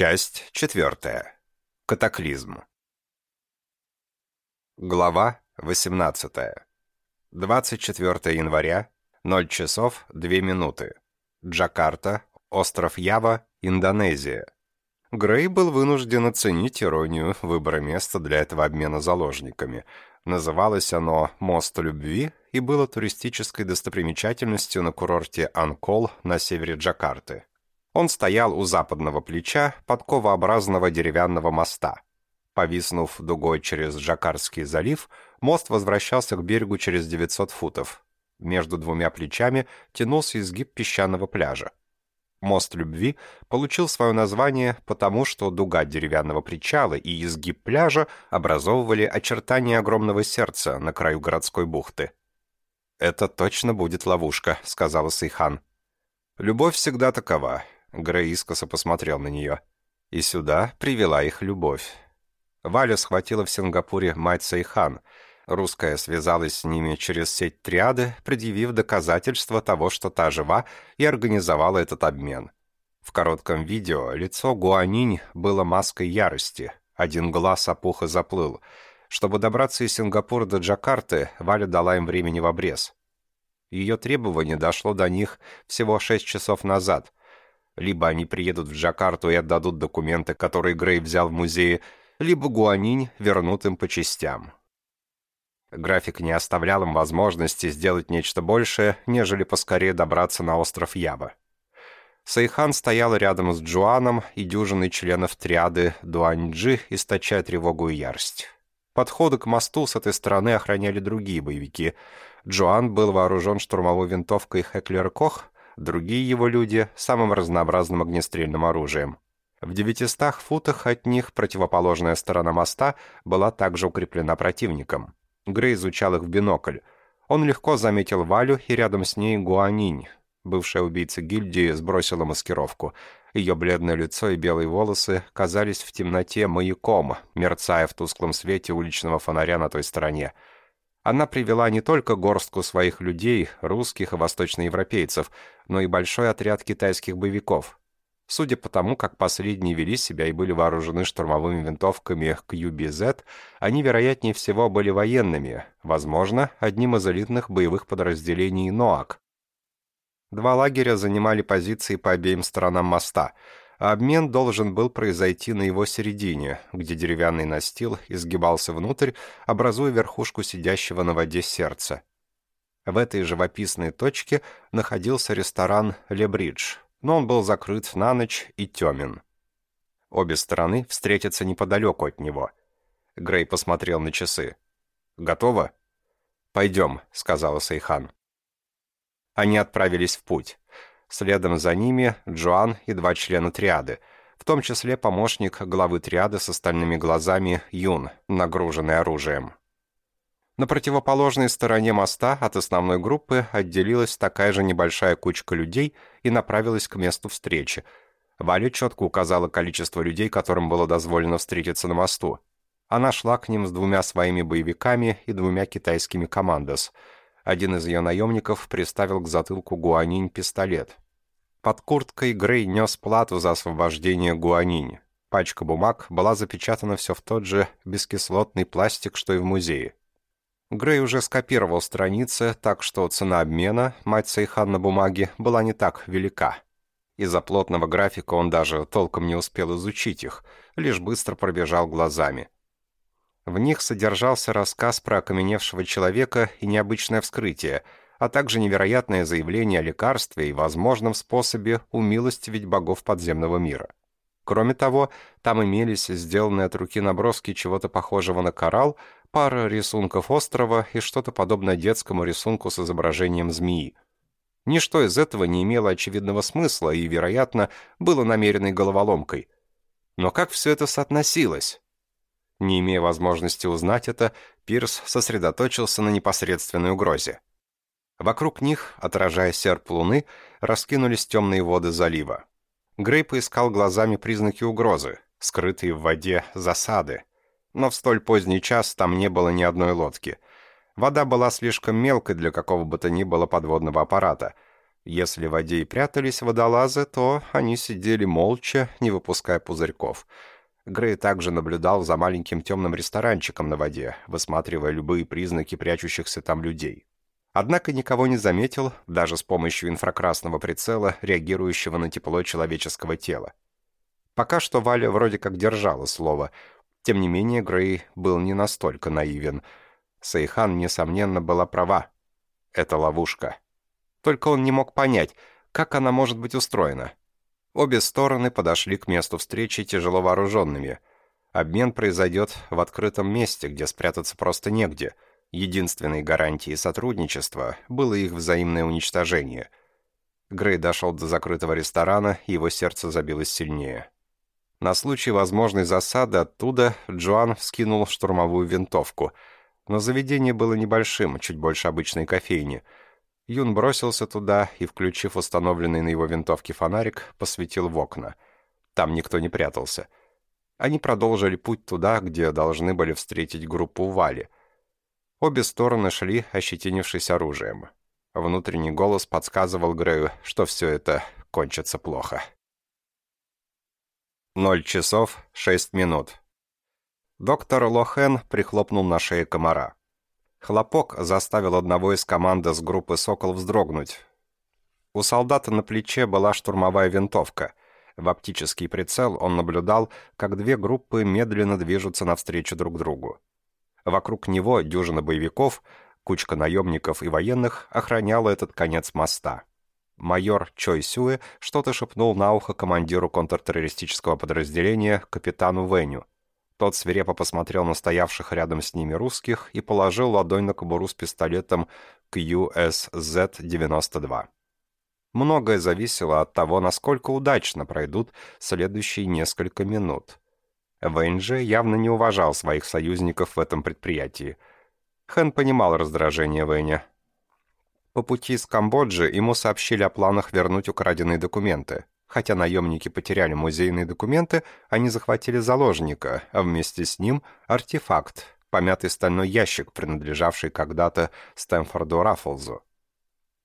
Часть четвертая. Катаклизм. Глава 18. 24 января, 0 часов 2 минуты. Джакарта, остров Ява, Индонезия. Грей был вынужден оценить иронию выбора места для этого обмена заложниками. Называлось оно «Мост любви» и было туристической достопримечательностью на курорте Анкол на севере Джакарты. Он стоял у западного плеча подковообразного деревянного моста. Повиснув дугой через Джакарский залив, мост возвращался к берегу через 900 футов. Между двумя плечами тянулся изгиб песчаного пляжа. Мост любви получил свое название потому, что дуга деревянного причала и изгиб пляжа образовывали очертания огромного сердца на краю городской бухты. «Это точно будет ловушка», — сказала Сейхан. «Любовь всегда такова. Грей искоса посмотрел на нее. И сюда привела их любовь. Валя схватила в Сингапуре мать Сейхан. Русская связалась с ними через сеть триады, предъявив доказательства того, что та жива, и организовала этот обмен. В коротком видео лицо Гуанинь было маской ярости. Один глаз опух и заплыл. Чтобы добраться из Сингапура до Джакарты, Валя дала им времени в обрез. Ее требование дошло до них всего шесть часов назад, либо они приедут в Джакарту и отдадут документы, которые Грей взял в музее, либо Гуанинь вернут им по частям. График не оставлял им возможности сделать нечто большее, нежели поскорее добраться на остров Ява. Сейхан стояла рядом с Джуаном и дюжиной членов триады Дуаньджи, источая тревогу и ярость. Подходы к мосту с этой стороны охраняли другие боевики. Джоан был вооружен штурмовой винтовкой Хеклер Кох, другие его люди — самым разнообразным огнестрельным оружием. В 900 футах от них противоположная сторона моста была также укреплена противником. Грей изучал их в бинокль. Он легко заметил Валю и рядом с ней Гуанинь. Бывшая убийца гильдии сбросила маскировку. Ее бледное лицо и белые волосы казались в темноте маяком, мерцая в тусклом свете уличного фонаря на той стороне. Она привела не только горстку своих людей, русских и восточноевропейцев, но и большой отряд китайских боевиков. Судя по тому, как последние вели себя и были вооружены штурмовыми винтовками QBZ, они, вероятнее всего, были военными, возможно, одним из элитных боевых подразделений НОАК. Два лагеря занимали позиции по обеим сторонам моста — обмен должен был произойти на его середине, где деревянный настил изгибался внутрь, образуя верхушку сидящего на воде сердца. В этой живописной точке находился ресторан «Лебридж», но он был закрыт на ночь и темен. Обе стороны встретятся неподалеку от него. Грей посмотрел на часы. «Готово?» «Пойдем», — сказала Сейхан. Они отправились в путь. Следом за ними Джоан и два члена триады, в том числе помощник главы триады с остальными глазами Юн, нагруженный оружием. На противоположной стороне моста от основной группы отделилась такая же небольшая кучка людей и направилась к месту встречи. Валя четко указала количество людей, которым было дозволено встретиться на мосту. Она шла к ним с двумя своими боевиками и двумя китайскими командос – один из ее наемников приставил к затылку Гуанинь пистолет. Под курткой Грей нес плату за освобождение Гуанинь. Пачка бумаг была запечатана все в тот же бескислотный пластик, что и в музее. Грей уже скопировал страницы, так что цена обмена, мать Сейхан на бумаге, была не так велика. Из-за плотного графика он даже толком не успел изучить их, лишь быстро пробежал глазами. В них содержался рассказ про окаменевшего человека и необычное вскрытие, а также невероятное заявление о лекарстве и возможном способе умилостивить богов подземного мира. Кроме того, там имелись сделанные от руки наброски чего-то похожего на коралл, пара рисунков острова и что-то подобное детскому рисунку с изображением змеи. Ничто из этого не имело очевидного смысла и, вероятно, было намеренной головоломкой. Но как все это соотносилось? Не имея возможности узнать это, Пирс сосредоточился на непосредственной угрозе. Вокруг них, отражая серп луны, раскинулись темные воды залива. Грей поискал глазами признаки угрозы, скрытые в воде засады. Но в столь поздний час там не было ни одной лодки. Вода была слишком мелкой для какого бы то ни было подводного аппарата. Если в воде и прятались водолазы, то они сидели молча, не выпуская пузырьков. Грей также наблюдал за маленьким темным ресторанчиком на воде, высматривая любые признаки прячущихся там людей. Однако никого не заметил, даже с помощью инфракрасного прицела, реагирующего на тепло человеческого тела. Пока что Валя вроде как держала слово. Тем не менее, Грей был не настолько наивен. Сейхан, несомненно, была права. Это ловушка. Только он не мог понять, как она может быть устроена. Обе стороны подошли к месту встречи тяжело вооруженными. Обмен произойдет в открытом месте, где спрятаться просто негде — Единственной гарантией сотрудничества было их взаимное уничтожение. Грей дошел до закрытого ресторана, и его сердце забилось сильнее. На случай возможной засады оттуда Джоан вскинул штурмовую винтовку. Но заведение было небольшим, чуть больше обычной кофейни. Юн бросился туда и, включив установленный на его винтовке фонарик, посветил в окна. Там никто не прятался. Они продолжили путь туда, где должны были встретить группу Вали — Обе стороны шли, ощетинившись оружием. Внутренний голос подсказывал Грею, что все это кончится плохо. Ноль часов шесть минут. Доктор Лохен прихлопнул на шее комара. Хлопок заставил одного из команды с группы «Сокол» вздрогнуть. У солдата на плече была штурмовая винтовка. В оптический прицел он наблюдал, как две группы медленно движутся навстречу друг другу. Вокруг него дюжина боевиков, кучка наемников и военных охраняла этот конец моста. Майор Чой Сюэ что-то шепнул на ухо командиру контртеррористического подразделения, капитану Веню. Тот свирепо посмотрел на стоявших рядом с ними русских и положил ладонь на кобуру с пистолетом QSZ-92. Многое зависело от того, насколько удачно пройдут следующие несколько минут. Вэнь же явно не уважал своих союзников в этом предприятии. Хэн понимал раздражение Вэня. По пути из Камбоджи ему сообщили о планах вернуть украденные документы. Хотя наемники потеряли музейные документы, они захватили заложника, а вместе с ним артефакт, помятый стальной ящик, принадлежавший когда-то Стэнфорду Раффлзу.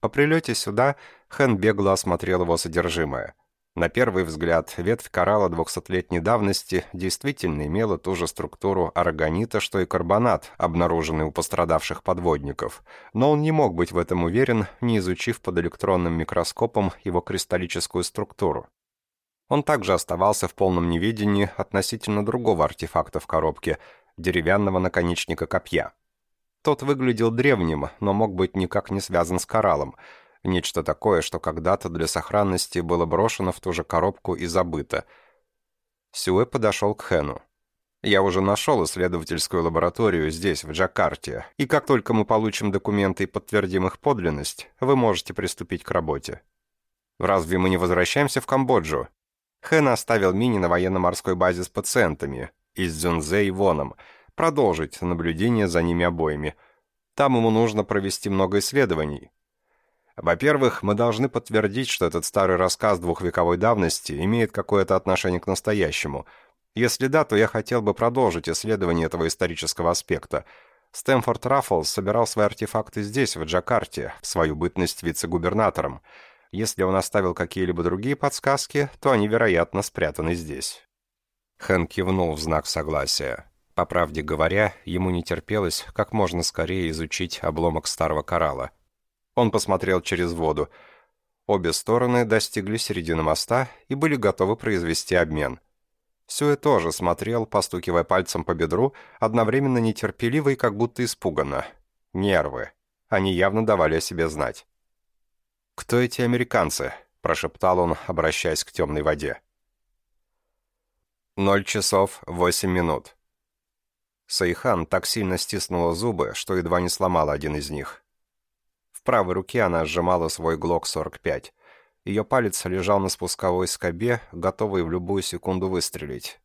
По прилете сюда Хэн бегло осмотрел его содержимое – на первый взгляд, ветвь коралла двухсотлетней давности действительно имела ту же структуру органита, что и карбонат, обнаруженный у пострадавших подводников, но он не мог быть в этом уверен, не изучив под электронным микроскопом его кристаллическую структуру. Он также оставался в полном неведении относительно другого артефакта в коробке – деревянного наконечника копья. Тот выглядел древним, но мог быть никак не связан с кораллом – Нечто такое, что когда-то для сохранности было брошено в ту же коробку и забыто. Сюэ подошел к Хэну. «Я уже нашел исследовательскую лабораторию здесь, в Джакарте, и как только мы получим документы и подтвердим их подлинность, вы можете приступить к работе». «Разве мы не возвращаемся в Камбоджу?» Хэн оставил Мини на военно-морской базе с пациентами, из Дзюнзе и Воном, продолжить наблюдение за ними обоими. Там ему нужно провести много исследований, во-первых, мы должны подтвердить, что этот старый рассказ двухвековой давности имеет какое-то отношение к настоящему. Если да, то я хотел бы продолжить исследование этого исторического аспекта. Стэнфорд Раффлс собирал свои артефакты здесь, в Джакарте, в свою бытность вице-губернатором. Если он оставил какие-либо другие подсказки, то они, вероятно, спрятаны здесь. Хэн кивнул в знак согласия. По правде говоря, ему не терпелось как можно скорее изучить обломок старого коралла — он посмотрел через воду. Обе стороны достигли середины моста и были готовы произвести обмен. Сюэ тоже смотрел, постукивая пальцем по бедру, одновременно нетерпеливо и как будто испуганно. Нервы. Они явно давали о себе знать. «Кто эти американцы?» – прошептал он, обращаясь к темной воде. Ноль часов восемь минут. Сейхан так сильно стиснула зубы, что едва не сломала один из них. В правой руке она сжимала свой ГЛОК-45. Ее палец лежал на спусковой скобе, готовый в любую секунду выстрелить.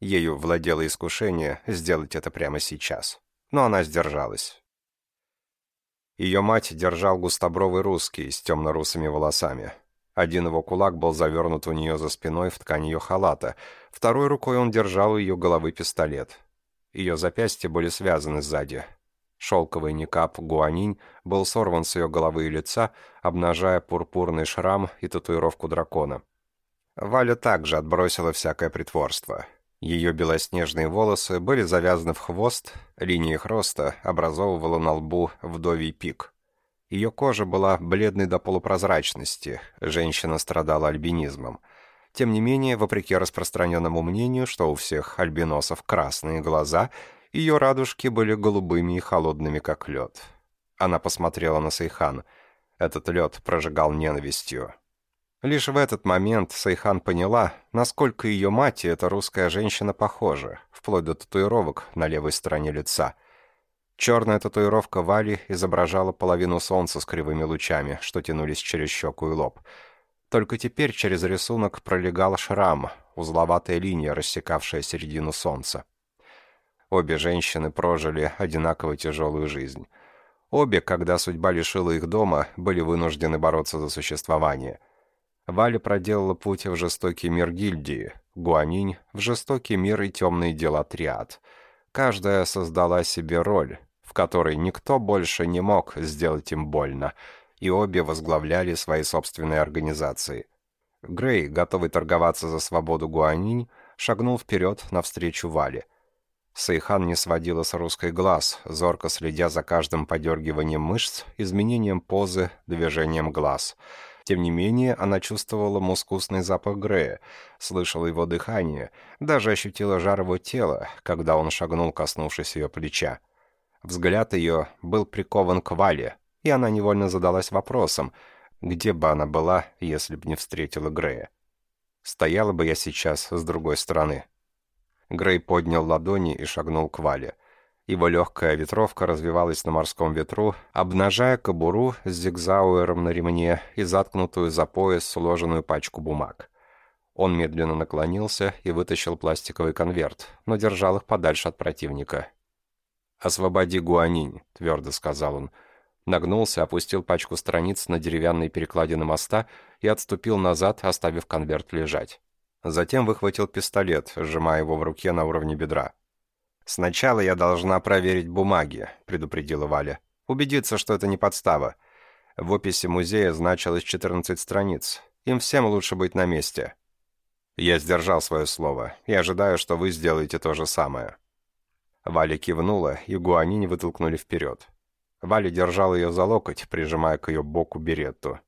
Ею владело искушение сделать это прямо сейчас. Но она сдержалась. Ее мать держал густобровый русский с темно-русыми волосами. Один его кулак был завернут у нее за спиной в ткань ее халата, второй рукой он держал у ее головы пистолет. Ее запястья были связаны сзади. Шелковый никап гуанинь был сорван с ее головы и лица, обнажая пурпурный шрам и татуировку дракона. Валя также отбросила всякое притворство. Ее белоснежные волосы были завязаны в хвост, линия их роста образовывала на лбу вдовий пик. Ее кожа была бледной до полупрозрачности, женщина страдала альбинизмом. Тем не менее, вопреки распространенному мнению, что у всех альбиносов красные глаза, ее радужки были голубыми и холодными, как лед. Она посмотрела на Сейхан. Этот лед прожигал ненавистью. Лишь в этот момент Сейхан поняла, насколько ее мать и эта русская женщина похожи, вплоть до татуировок на левой стороне лица. Черная татуировка Вали изображала половину солнца с кривыми лучами, что тянулись через щеку и лоб. Только теперь через рисунок пролегал шрам, узловатая линия, рассекавшая середину солнца. Обе женщины прожили одинаково тяжелую жизнь. Обе, когда судьба лишила их дома, были вынуждены бороться за существование – Валя проделала путь в жестокий мир гильдии, Гуанинь — в жестокий мир и темный дел отряд. Каждая создала себе роль, в которой никто больше не мог сделать им больно, и обе возглавляли свои собственные организации. Грей, готовый торговаться за свободу Гуанинь, шагнул вперед навстречу Вале. Сейхан не сводила с русской глаз, зорко следя за каждым подергиванием мышц, изменением позы, движением глаз — тем не менее, она чувствовала мускусный запах Грея, слышала его дыхание, даже ощутила жар его тела, когда он шагнул, коснувшись ее плеча. Взгляд ее был прикован к Вале, и она невольно задалась вопросом, где бы она была, если бы не встретила Грея. Стояла бы я сейчас с другой стороны. Грей поднял ладони и шагнул к Вале. Его легкая ветровка развивалась на морском ветру, обнажая кобуру с зигзауэром на ремне и заткнутую за пояс сложенную пачку бумаг. Он медленно наклонился и вытащил пластиковый конверт, но держал их подальше от противника. «Освободи гуанинь», — твердо сказал он. Нагнулся, опустил пачку страниц на деревянной перекладины моста и отступил назад, оставив конверт лежать. Затем выхватил пистолет, сжимая его в руке на уровне бедра. «Сначала я должна проверить бумаги», — предупредила Валя. «Убедиться, что это не подстава. В описи музея значилось 14 страниц. Им всем лучше быть на месте». «Я сдержал свое слово и ожидаю, что вы сделаете то же самое». Валя кивнула, и Гуанинь вытолкнули вперед. Валя держала ее за локоть, прижимая к ее боку беретту.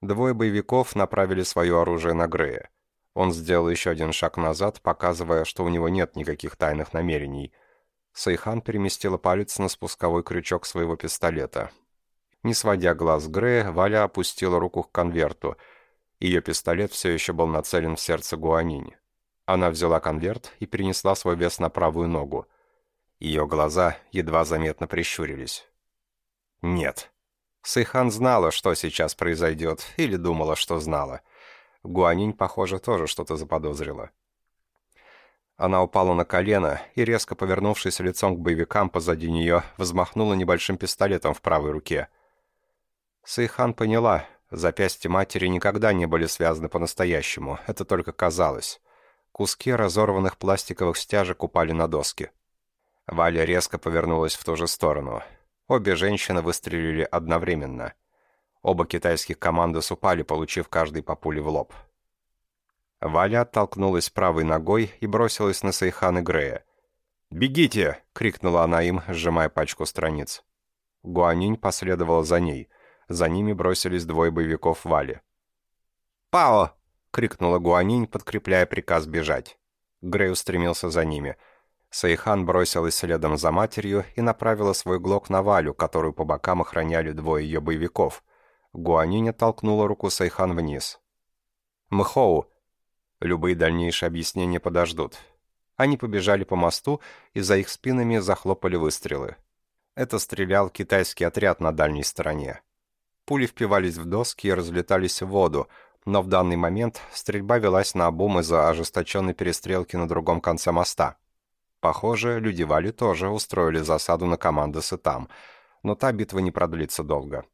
Двое боевиков направили свое оружие на Грея. Он сделал еще один шаг назад, показывая, что у него нет никаких тайных намерений. Сейхан переместила палец на спусковой крючок своего пистолета. Не сводя глаз с Грея, Валя опустила руку к конверту. Ее пистолет все еще был нацелен в сердце Гуанинь. Она взяла конверт и перенесла свой вес на правую ногу. Ее глаза едва заметно прищурились. «Нет». Сайхан знала, что сейчас произойдет, или думала, что знала. Гуанинь, похоже, тоже что-то заподозрила. Она упала на колено и, резко повернувшись лицом к боевикам позади нее, взмахнула небольшим пистолетом в правой руке. Сейхан поняла, запястья матери никогда не были связаны по-настоящему, это только казалось. Куски разорванных пластиковых стяжек упали на доски. Валя резко повернулась в ту же сторону. Обе женщины выстрелили одновременно. Оба китайских командос упали, получив каждый по пуле в лоб. Валя оттолкнулась правой ногой и бросилась на Сайхан и Грея. «Бегите!» — крикнула она им, сжимая пачку страниц. Гуанинь последовала за ней. За ними бросились двое боевиков Вали. «Пао!» — крикнула Гуанинь, подкрепляя приказ бежать. Грей устремился за ними. Сайхан бросилась следом за матерью и направила свой глок на Валю, которую по бокам охраняли двое ее боевиков. Гуанинь толкнула руку Сайхан вниз. «Мхоу!» Любые дальнейшие объяснения подождут. Они побежали по мосту, и за их спинами захлопали выстрелы. Это стрелял китайский отряд на дальней стороне. Пули впивались в доски и разлетались в воду, но в данный момент стрельба велась на обум из-за ожесточенной перестрелки на другом конце моста. Похоже, люди Вали тоже устроили засаду на командосы там, но та битва не продлится долго.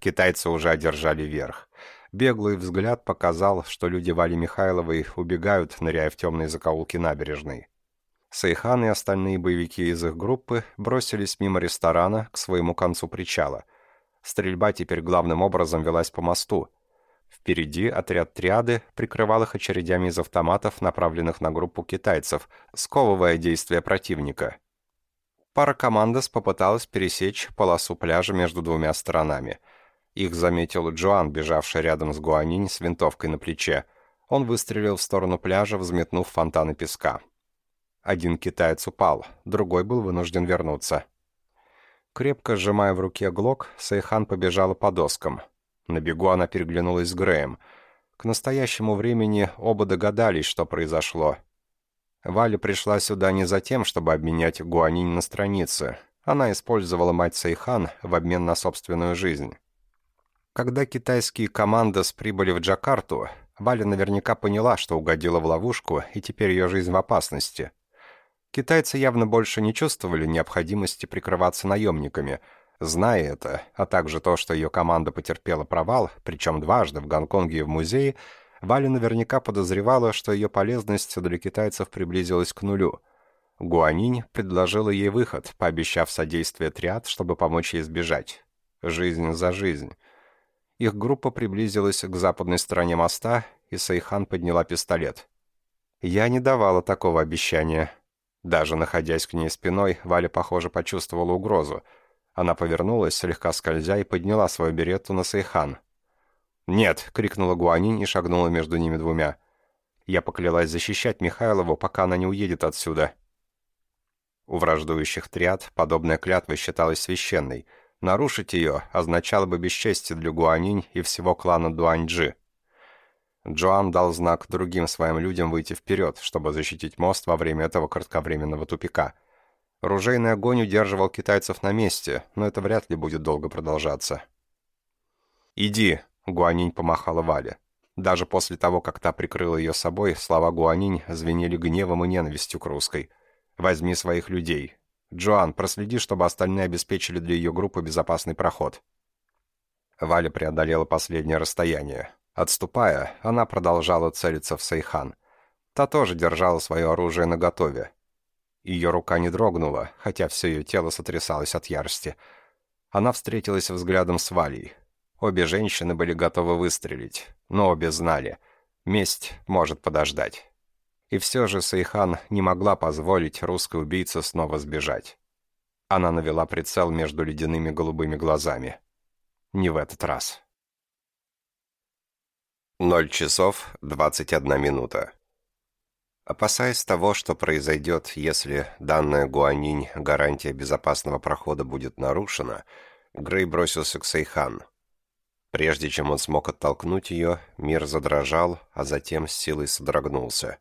Китайцы уже одержали верх. Беглый взгляд показал, что люди Вали Михайловой убегают, ныряя в темные закоулки набережной. Сайхан и остальные боевики из их группы бросились мимо ресторана к своему концу причала. Стрельба теперь главным образом велась по мосту. Впереди отряд триады прикрывал их очередями из автоматов, направленных на группу китайцев, сковывая действия противника. Пара командос попыталась пересечь полосу пляжа между двумя сторонами. Их заметил Чжуан, бежавший рядом с Гуанинь с винтовкой на плече. Он выстрелил в сторону пляжа, взметнув фонтаны песка. Один китаец упал, другой был вынужден вернуться. Крепко сжимая в руке глок, Сайхан побежала по доскам. На бегу она переглянулась с Греем. К настоящему времени оба догадались, что произошло. Валя пришла сюда не за тем, чтобы обменять Гуанинь на страницы. Она использовала мать Сайхан в обмен на собственную жизнь. Когда китайские командос прибыли в Джакарту, Валя наверняка поняла, что угодила в ловушку, и теперь ее жизнь в опасности. Китайцы явно больше не чувствовали необходимости прикрываться наемниками – Зная это, а также то, что ее команда потерпела провал, причем дважды в Гонконге и в музее, Валя наверняка подозревала, что ее полезность для китайцев приблизилась к нулю. Гуанинь предложила ей выход, пообещав содействие триад, чтобы помочь ей сбежать. Жизнь за жизнь. Их группа приблизилась к западной стороне моста, и Сайхан подняла пистолет. Я не давала такого обещания. Даже находясь к ней спиной, Валя, похоже, почувствовала угрозу — она повернулась, слегка скользя, и подняла свою беретту на Сейхан. «Нет!» — крикнула Гуанинь и шагнула между ними двумя. Я поклялась защищать Михайлову, пока она не уедет отсюда. У враждующих триад подобная клятва считалась священной. Нарушить ее означало бы бесчестие для Гуанинь и всего клана Дуаньджи. Джоан дал знак другим своим людям выйти вперед, чтобы защитить мост во время этого кратковременного тупика — Ружейный огонь удерживал китайцев на месте, но это вряд ли будет долго продолжаться. «Иди», — Гуанинь помахала Вале. Даже после того, как та прикрыла ее собой, слова Гуанинь звенели гневом и ненавистью к русской. «Возьми своих людей. Чжуан, проследи, чтобы остальные обеспечили для ее группы безопасный проход». Валя преодолела последнее расстояние. Отступая, она продолжала целиться в Сайхан. Та тоже держала свое оружие наготове. Ее рука не дрогнула, хотя все ее тело сотрясалось от ярости. Она встретилась взглядом с Валей. Обе женщины были готовы выстрелить, но обе знали. Месть может подождать. И все же Сайхан не могла позволить русской убийце снова сбежать. Она навела прицел между ледяными голубыми глазами. Не в этот раз. Ноль часов двадцать одна минута. Опасаясь того, что произойдет, если данная Гуанинь гарантия безопасного прохода будет нарушена, Грей бросился к Сейхан. Прежде чем он смог оттолкнуть ее, мир задрожал, а затем с силой содрогнулся.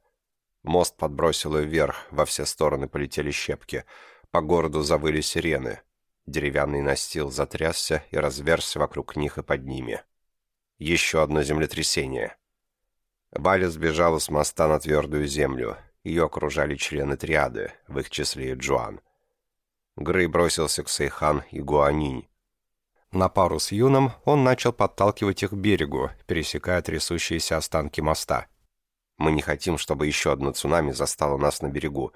Мост подбросило вверх, во все стороны полетели щепки. По городу завыли сирены. Деревянный настил затрясся и разверзся вокруг них и под ними. Еще одно землетрясение — Валя сбежала с моста на твердую землю. Ее окружали члены триады, в их числе и Джоан. Грей бросился к Сейхан и Гуанинь. На пару с Юном он начал подталкивать их к берегу, пересекая трясущиеся останки моста. «Мы не хотим, чтобы еще одно цунами застало нас на берегу».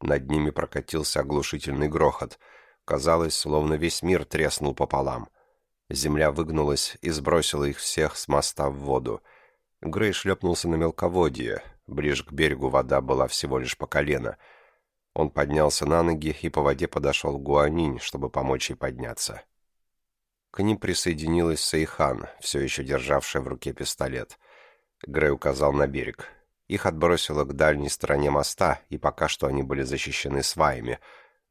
Над ними прокатился оглушительный грохот. Казалось, словно весь мир треснул пополам. Земля выгнулась и сбросила их всех с моста в воду — Грей шлепнулся на мелководье. Ближе к берегу вода была всего лишь по колено. Он поднялся на ноги и по воде подошел к Гуанинь, чтобы помочь ей подняться. К ним присоединилась Сейхан, все еще державшая в руке пистолет. Грей указал на берег. Их отбросило к дальней стороне моста, и пока что они были защищены сваями.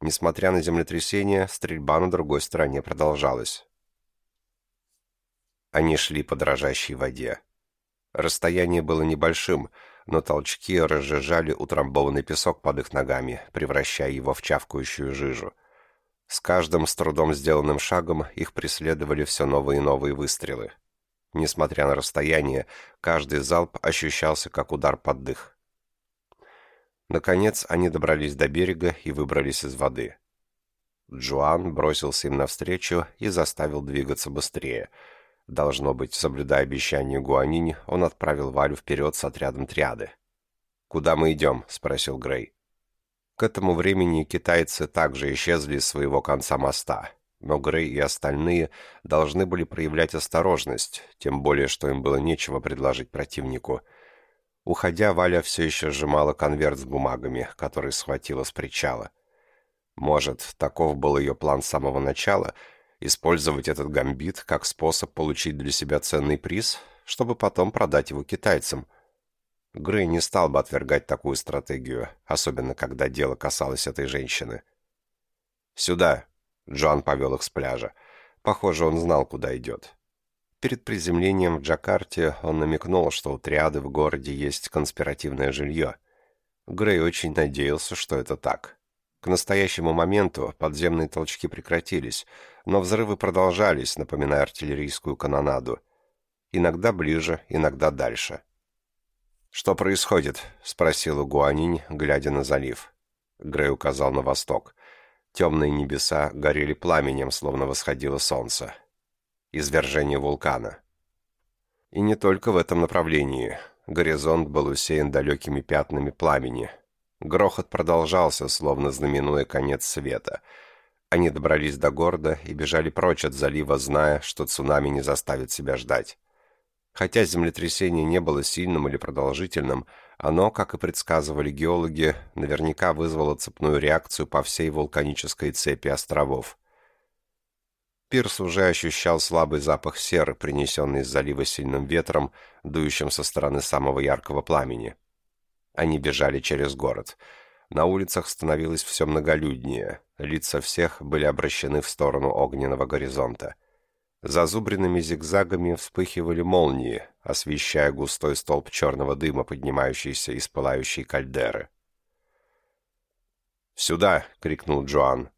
Несмотря на землетрясение, стрельба на другой стороне продолжалась. Они шли по дрожащей воде. Расстояние было небольшим, но толчки разжижали утрамбованный песок под их ногами, превращая его в чавкающую жижу. С каждым с трудом сделанным шагом их преследовали все новые и новые выстрелы. Несмотря на расстояние, каждый залп ощущался как удар под дых. Наконец они добрались до берега и выбрались из воды. Джоан бросился им навстречу и заставил двигаться быстрее — Должно быть, соблюдая обещание Гуанини, он отправил Валю вперед с отрядом триады. «Куда мы идем?» — спросил Грей. К этому времени китайцы также исчезли с своего конца моста, но Грей и остальные должны были проявлять осторожность, тем более, что им было нечего предложить противнику. Уходя, Валя все еще сжимала конверт с бумагами, который схватила с причала. Может, таков был ее план с самого начала — использовать этот гамбит как способ получить для себя ценный приз, чтобы потом продать его китайцам. Грей не стал бы отвергать такую стратегию, особенно когда дело касалось этой женщины. «Сюда!» — Джоан повел их с пляжа. Похоже, он знал, куда идет. Перед приземлением в Джакарте он намекнул, что у триады в городе есть конспиративное жилье. Грей очень надеялся, что это так. К настоящему моменту подземные толчки прекратились, но взрывы продолжались, напоминая артиллерийскую канонаду. Иногда ближе, иногда дальше. «Что происходит?» — спросил Гуанинь, глядя на залив. Грей указал на восток. Темные небеса горели пламенем, словно восходило солнце. Извержение вулкана. И не только в этом направлении. Горизонт был усеян далекими пятнами пламени — Грохот продолжался, словно знаменуя конец света. Они добрались до города и бежали прочь от залива, зная, что цунами не заставит себя ждать. Хотя землетрясение не было сильным или продолжительным, оно, как и предсказывали геологи, наверняка вызвало цепную реакцию по всей вулканической цепи островов. Пирс уже ощущал слабый запах серы, принесенный из залива сильным ветром, дующим со стороны самого яркого пламени. Они бежали через город. На улицах становилось все многолюднее. Лица всех были обращены в сторону огненного горизонта. Зазубренными зигзагами вспыхивали молнии, освещая густой столб черного дыма, поднимающийся из пылающей кальдеры. «Сюда!» — крикнул Джоан.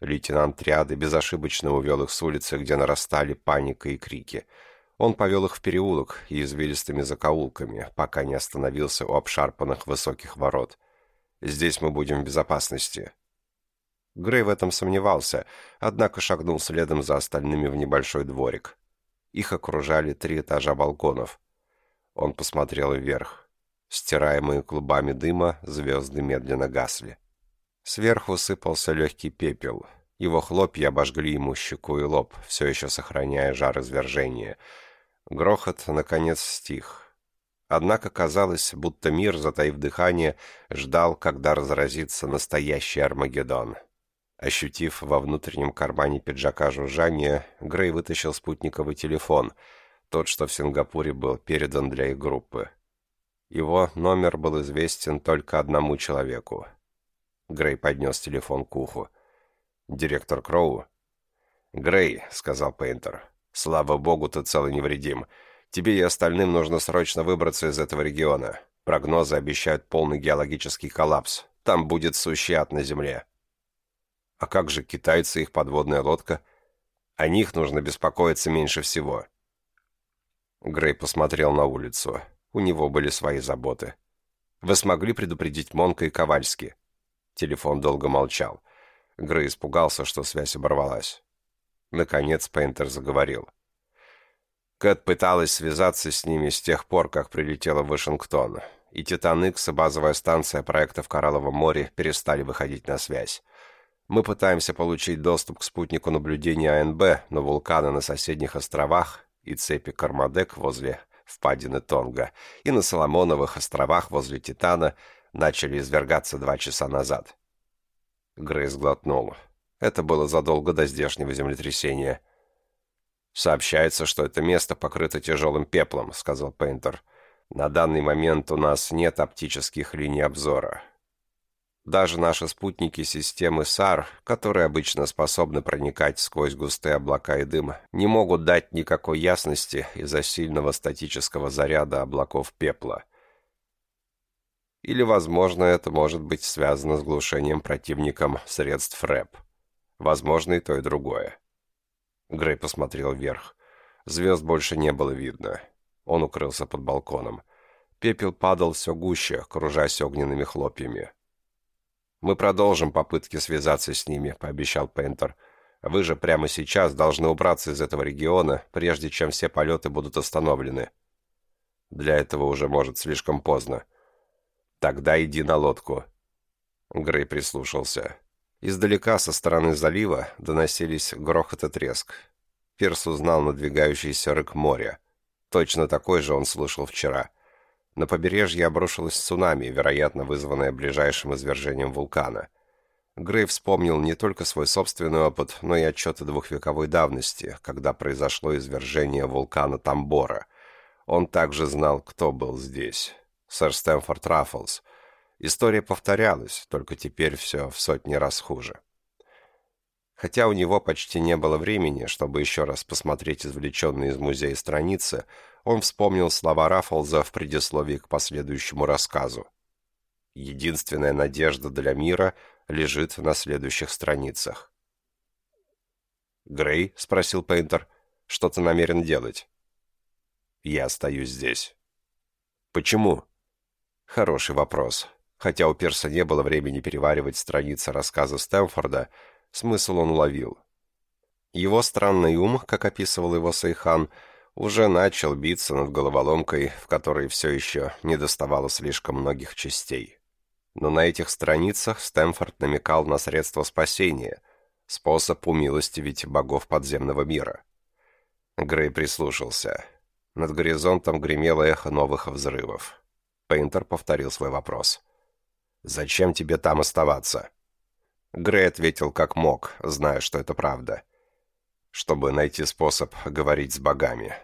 Лейтенант Триады безошибочно увел их с улицы, где нарастали паника и крики — он повел их в переулок и извилистыми закоулками, пока не остановился у обшарпанных высоких ворот. «Здесь мы будем в безопасности». Грей в этом сомневался, однако шагнул следом за остальными в небольшой дворик. Их окружали три этажа балконов. Он посмотрел вверх. Стираемые клубами дыма, звезды медленно гасли. Сверху сыпался легкий пепел. Его хлопья обожгли ему щеку и лоб, все еще сохраняя жар извержения — Грохот, наконец, стих. Однако казалось, будто мир, затаив дыхание, ждал, когда разразится настоящий Армагеддон. Ощутив во внутреннем кармане пиджака жужжание, Грей вытащил спутниковый телефон, тот, что в Сингапуре был передан для их группы. Его номер был известен только одному человеку. Грей поднес телефон к уху. «Директор Кроу?» «Грей», — сказал Пейнтер, Слава богу, ты цел и невредим. Тебе и остальным нужно срочно выбраться из этого региона. Прогнозы обещают полный геологический коллапс. Там будет сущий ад на земле. А как же китайцы и их подводная лодка? О них нужно беспокоиться меньше всего. Грей посмотрел на улицу. У него были свои заботы. Вы смогли предупредить Монка и Ковальски? Телефон долго молчал. Грей испугался, что связь оборвалась. Наконец Пейнтер заговорил. Кэт пыталась связаться с ними с тех пор, как прилетела в Вашингтон, и Титан Икс и базовая станция проекта в Коралловом море перестали выходить на связь. Мы пытаемся получить доступ к спутнику наблюдения АНБ, но вулканы на соседних островах и цепи Кармадек возле впадины Тонга и на Соломоновых островах возле Титана начали извергаться два часа назад. Грейс глотнул. Это было задолго до здешнего землетрясения. «Сообщается, что это место покрыто тяжелым пеплом», — сказал Пейнтер. «На данный момент у нас нет оптических линий обзора. Даже наши спутники системы САР, которые обычно способны проникать сквозь густые облака и дым, не могут дать никакой ясности из-за сильного статического заряда облаков пепла. Или, возможно, это может быть связано с глушением противником средств РЭП. Возможно, и то, и другое. Грей посмотрел вверх. Звезд больше не было видно. Он укрылся под балконом. Пепел падал все гуще, кружась огненными хлопьями. «Мы продолжим попытки связаться с ними», — пообещал Пейнтер. «Вы же прямо сейчас должны убраться из этого региона, прежде чем все полеты будут остановлены». «Для этого уже может слишком поздно». «Тогда иди на лодку». Грей прислушался. Издалека со стороны залива доносились грохот и треск. Пирс узнал надвигающийся рык моря. Точно такой же он слышал вчера. На побережье обрушилось цунами, вероятно, вызванное ближайшим извержением вулкана. Грей вспомнил не только свой собственный опыт, но и отчеты двухвековой давности, когда произошло извержение вулкана Тамбора. Он также знал, кто был здесь. Сэр Стэнфорд Раффлс. История повторялась, только теперь все в сотни раз хуже. Хотя у него почти не было времени, чтобы еще раз посмотреть извлеченные из музея страницы, он вспомнил слова Раффлза в предисловии к последующему рассказу. «Единственная надежда для мира лежит на следующих страницах». «Грей?» — спросил Пейнтер. «Что ты намерен делать?» «Я остаюсь здесь». «Почему?» «Хороший вопрос». Хотя у Пирса не было времени переваривать страницы рассказа Стэнфорда, смысл он уловил. Его странный ум, как описывал его Сайхан, уже начал биться над головоломкой, в которой все еще не доставало слишком многих частей. Но на этих страницах Стэнфорд намекал на средство спасения, способ умилостивить богов подземного мира. Грей прислушался. Над горизонтом гремело эхо новых взрывов. Пейнтер повторил свой вопрос. «Зачем тебе там оставаться?» Грей ответил как мог, зная, что это правда. «Чтобы найти способ говорить с богами».